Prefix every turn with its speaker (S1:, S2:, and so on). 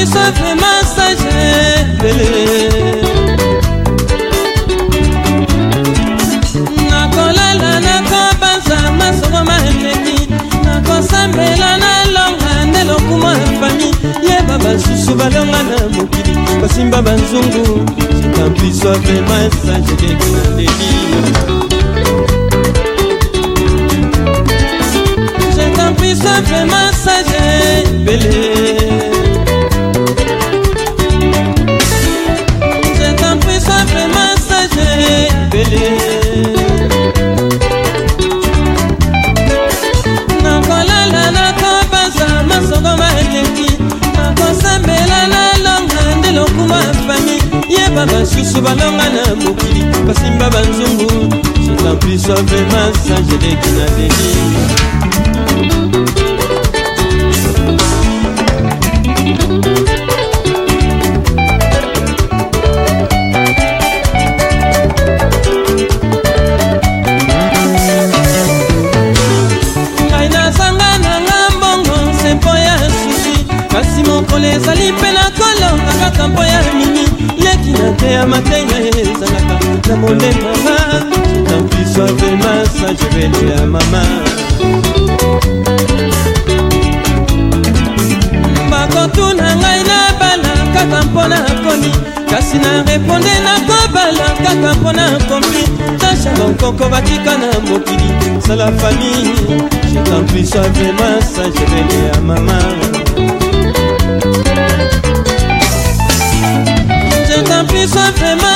S1: biso vraimen sage nakolala nakobanza masoro maemeki nakosambela nalonga nde lokumo ya fami yeba basusu balonga na mokili basimba banzungu sika biso vraimen sage mokili nakolala nakobanza masongo mateki nakosambela nalonga nde lokuma fami yeba basusu balonga na mokili basimba banzungu jetampuisovema sangeleki na deni mobema sajebeli ya mama bakotuna ngai nabala kaka mpona akomi kasi na reponde nakobala kaka mpona akomi tasha bankoko batika na mokili sala fami jetampuiswa vrema sajebeli ya mama jetampuiswa vrema